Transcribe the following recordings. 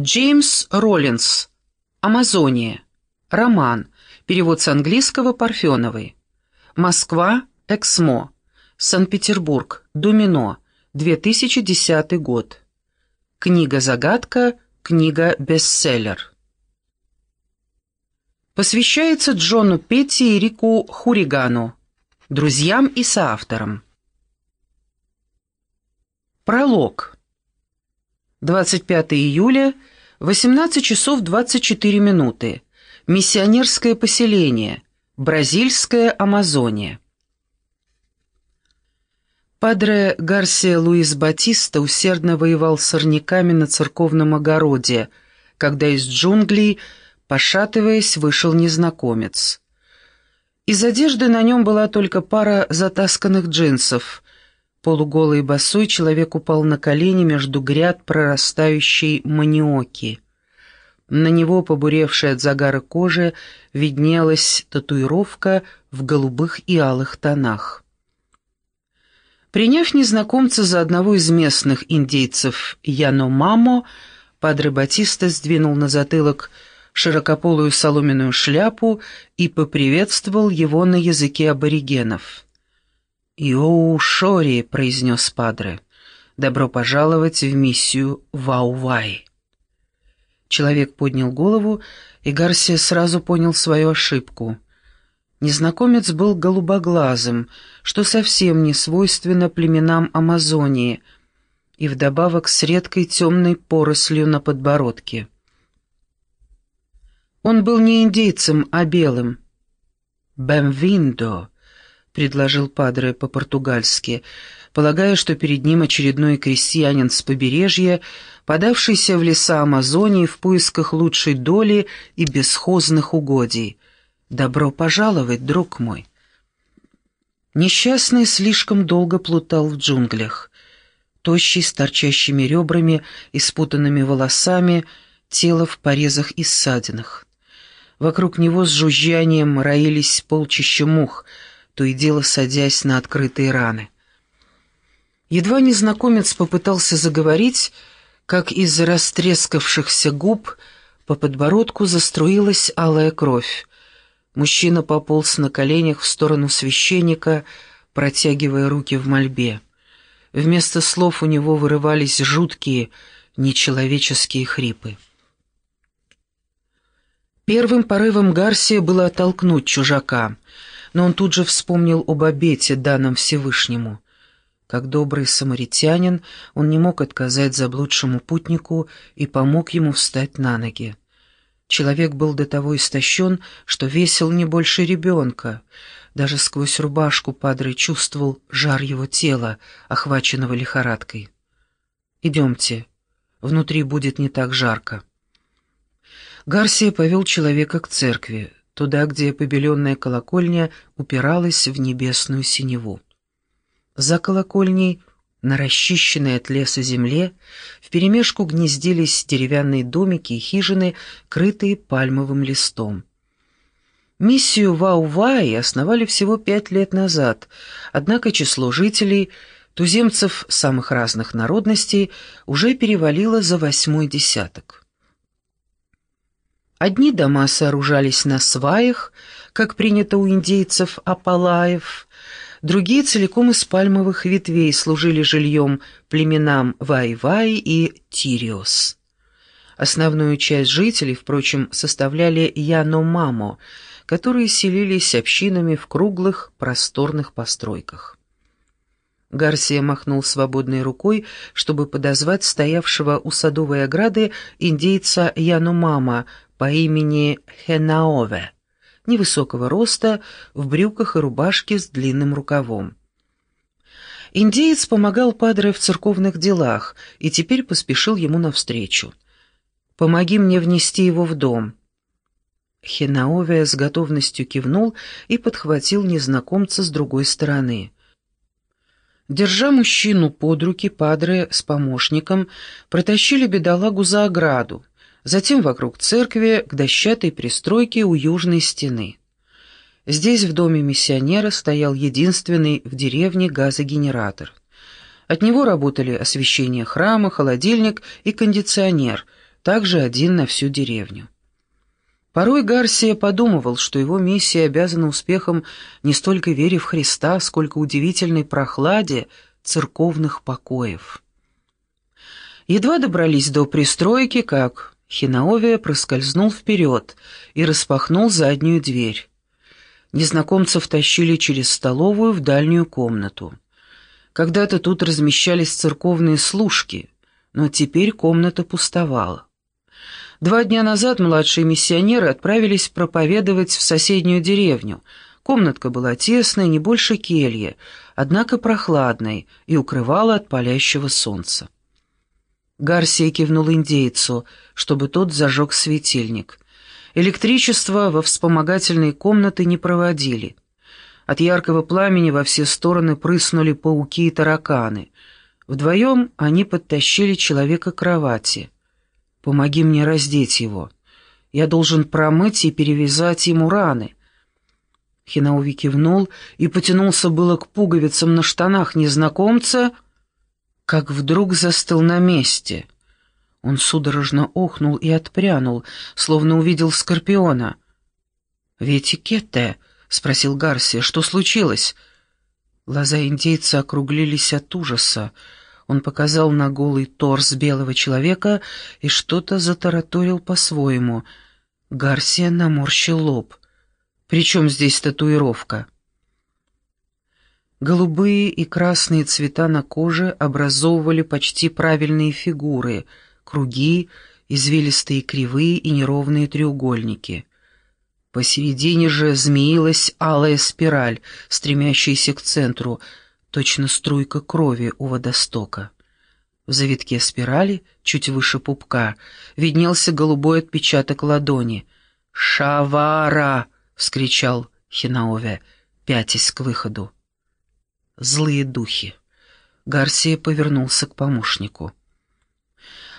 Джеймс Роллинс. Амазония. Роман. Перевод с английского Парфеновой. Москва. Эксмо. Санкт-Петербург. Домино. 2010 год. Книга-загадка. Книга-бестселлер. Посвящается Джону Петти и Рику Хуригану, друзьям и соавторам. Пролог. 25 июля, 18 часов 24 минуты. Миссионерское поселение. Бразильская Амазония. Падре Гарсия Луис Батиста усердно воевал с сорняками на церковном огороде, когда из джунглей, пошатываясь, вышел незнакомец. Из одежды на нем была только пара затасканных джинсов — Полуголый босой человек упал на колени между гряд прорастающей маниоки. На него, побуревшей от загара кожи, виднелась татуировка в голубых и алых тонах. Приняв незнакомца за одного из местных индейцев Яномамо, Падре Батиста сдвинул на затылок широкополую соломенную шляпу и поприветствовал его на языке аборигенов. «Йоу, Шори», — произнес Падре, — «добро пожаловать в миссию Ваувай». Человек поднял голову, и Гарсия сразу понял свою ошибку. Незнакомец был голубоглазым, что совсем не свойственно племенам Амазонии, и вдобавок с редкой темной порослью на подбородке. Он был не индейцем, а белым. «Бэмвиндо», предложил Падре по-португальски, полагая, что перед ним очередной крестьянин с побережья, подавшийся в леса Амазонии в поисках лучшей доли и бесхозных угодий. «Добро пожаловать, друг мой!» Несчастный слишком долго плутал в джунглях. Тощий, с торчащими ребрами и спутанными волосами, тело в порезах и ссадинах. Вокруг него с жужжанием роились полчища мух — то и дело садясь на открытые раны. Едва незнакомец попытался заговорить, как из растрескавшихся губ по подбородку заструилась алая кровь. Мужчина пополз на коленях в сторону священника, протягивая руки в мольбе. Вместо слов у него вырывались жуткие, нечеловеческие хрипы. Первым порывом Гарсия было оттолкнуть чужака — но он тут же вспомнил об обете, данном Всевышнему. Как добрый самаритянин, он не мог отказать заблудшему путнику и помог ему встать на ноги. Человек был до того истощен, что весил не больше ребенка. Даже сквозь рубашку Падре чувствовал жар его тела, охваченного лихорадкой. «Идемте, внутри будет не так жарко». Гарсия повел человека к церкви туда, где побеленная колокольня упиралась в небесную синеву. За колокольней, на расчищенной от леса земле, вперемешку гнездились деревянные домики и хижины, крытые пальмовым листом. Миссию Вау-Вай основали всего пять лет назад, однако число жителей, туземцев самых разных народностей, уже перевалило за восьмой десяток. Одни дома сооружались на сваях, как принято у индейцев Апалаев, другие целиком из пальмовых ветвей служили жильем племенам Вай-Вай и Тириос. Основную часть жителей, впрочем, составляли Яно-Мамо, которые селились общинами в круглых просторных постройках. Гарсия махнул свободной рукой, чтобы подозвать стоявшего у садовой ограды индейца Янумама по имени Хенаове, невысокого роста, в брюках и рубашке с длинным рукавом. Индеец помогал Падре в церковных делах и теперь поспешил ему навстречу. «Помоги мне внести его в дом». Хенаове с готовностью кивнул и подхватил незнакомца с другой стороны. Держа мужчину под руки, Падре с помощником протащили бедолагу за ограду, затем вокруг церкви к дощатой пристройке у южной стены. Здесь в доме миссионера стоял единственный в деревне газогенератор. От него работали освещение храма, холодильник и кондиционер, также один на всю деревню. Порой Гарсия подумывал, что его миссия обязана успехом не столько вере в Христа, сколько удивительной прохладе церковных покоев. Едва добрались до пристройки, как Хинаовия проскользнул вперед и распахнул заднюю дверь. Незнакомцев тащили через столовую в дальнюю комнату. Когда-то тут размещались церковные служки, но теперь комната пустовала. Два дня назад младшие миссионеры отправились проповедовать в соседнюю деревню. Комнатка была тесной, не больше кельи, однако прохладной и укрывала от палящего солнца. Гарсия кивнул индейцу, чтобы тот зажег светильник. Электричество во вспомогательные комнаты не проводили. От яркого пламени во все стороны прыснули пауки и тараканы. Вдвоем они подтащили человека к кровати. «Помоги мне раздеть его. Я должен промыть и перевязать ему раны». Хинауви кивнул и потянулся было к пуговицам на штанах незнакомца, как вдруг застыл на месте. Он судорожно охнул и отпрянул, словно увидел скорпиона. «Ветикетте?» — спросил Гарсия. «Что случилось?» Глаза индейца округлились от ужаса. Он показал на голый торс белого человека и что-то затараторил по-своему. Гарсия наморщил лоб. «При чем здесь татуировка?» Голубые и красные цвета на коже образовывали почти правильные фигуры, круги, извилистые кривые и неровные треугольники. Посередине же змеилась алая спираль, стремящаяся к центру, точно струйка крови у водостока. В завитке спирали, чуть выше пупка, виднелся голубой отпечаток ладони. «Шавара!» — вскричал Хинаове, пятясь к выходу. «Злые духи!» Гарсия повернулся к помощнику.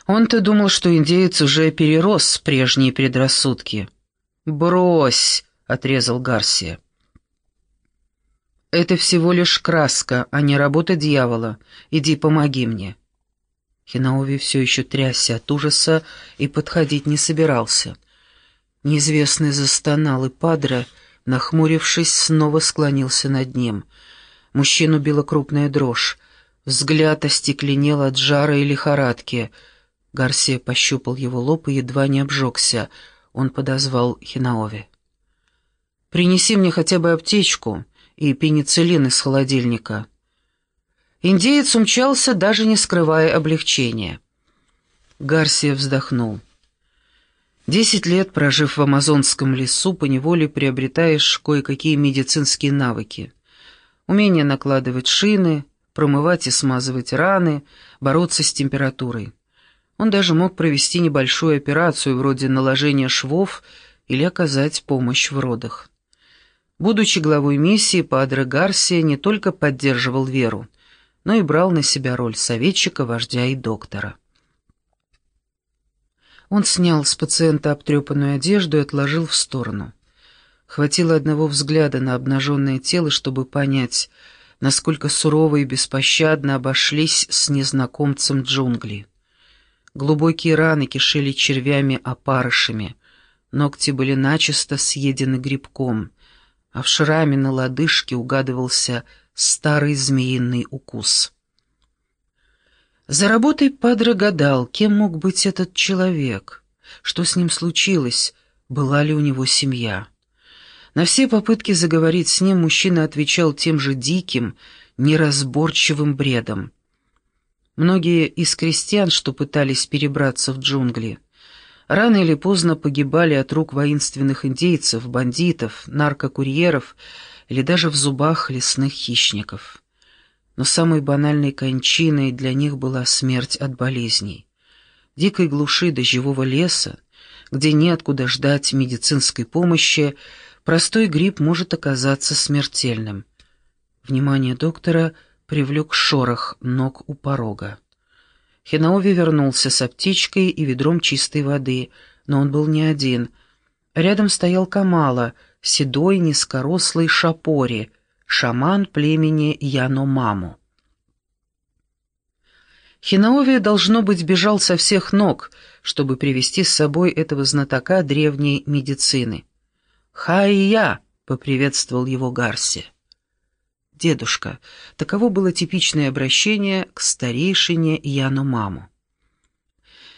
Он-то думал, что индеец уже перерос прежние предрассудки — «Брось!» — отрезал Гарсия. «Это всего лишь краска, а не работа дьявола. Иди помоги мне». Хинауви все еще трясся от ужаса и подходить не собирался. Неизвестный застонал, и Падре, нахмурившись, снова склонился над ним. Мужчину била крупная дрожь. Взгляд остекленел от жара и лихорадки. Гарсия пощупал его лоб и едва не обжегся — он подозвал Хинаови. «Принеси мне хотя бы аптечку и пенициллин из холодильника». Индеец умчался, даже не скрывая облегчения. Гарсия вздохнул. Десять лет, прожив в амазонском лесу, поневоле приобретаешь кое-какие медицинские навыки. Умение накладывать шины, промывать и смазывать раны, бороться с температурой. Он даже мог провести небольшую операцию вроде наложения швов или оказать помощь в родах. Будучи главой миссии, Падре Гарсия не только поддерживал веру, но и брал на себя роль советчика, вождя и доктора. Он снял с пациента обтрепанную одежду и отложил в сторону. Хватило одного взгляда на обнаженное тело, чтобы понять, насколько сурово и беспощадно обошлись с незнакомцем джунгли. Глубокие раны кишели червями-опарышами, ногти были начисто съедены грибком, а в шраме на лодыжке угадывался старый змеиный укус. За работой Падре гадал, кем мог быть этот человек, что с ним случилось, была ли у него семья. На все попытки заговорить с ним мужчина отвечал тем же диким, неразборчивым бредом. Многие из крестьян, что пытались перебраться в джунгли, рано или поздно погибали от рук воинственных индейцев, бандитов, наркокурьеров или даже в зубах лесных хищников. Но самой банальной кончиной для них была смерть от болезней. Дикой глуши дождевого леса, где неоткуда ждать медицинской помощи, простой грипп может оказаться смертельным. Внимание доктора – привлек шорох ног у порога. Хинаови вернулся с аптечкой и ведром чистой воды, но он был не один. Рядом стоял Камала, седой, низкорослый шапори, шаман племени Яномаму. Хинаови, должно быть, бежал со всех ног, чтобы привести с собой этого знатока древней медицины. «Хай-я!» — поприветствовал его Гарси. «Дедушка» — таково было типичное обращение к старейшине Яну Маму.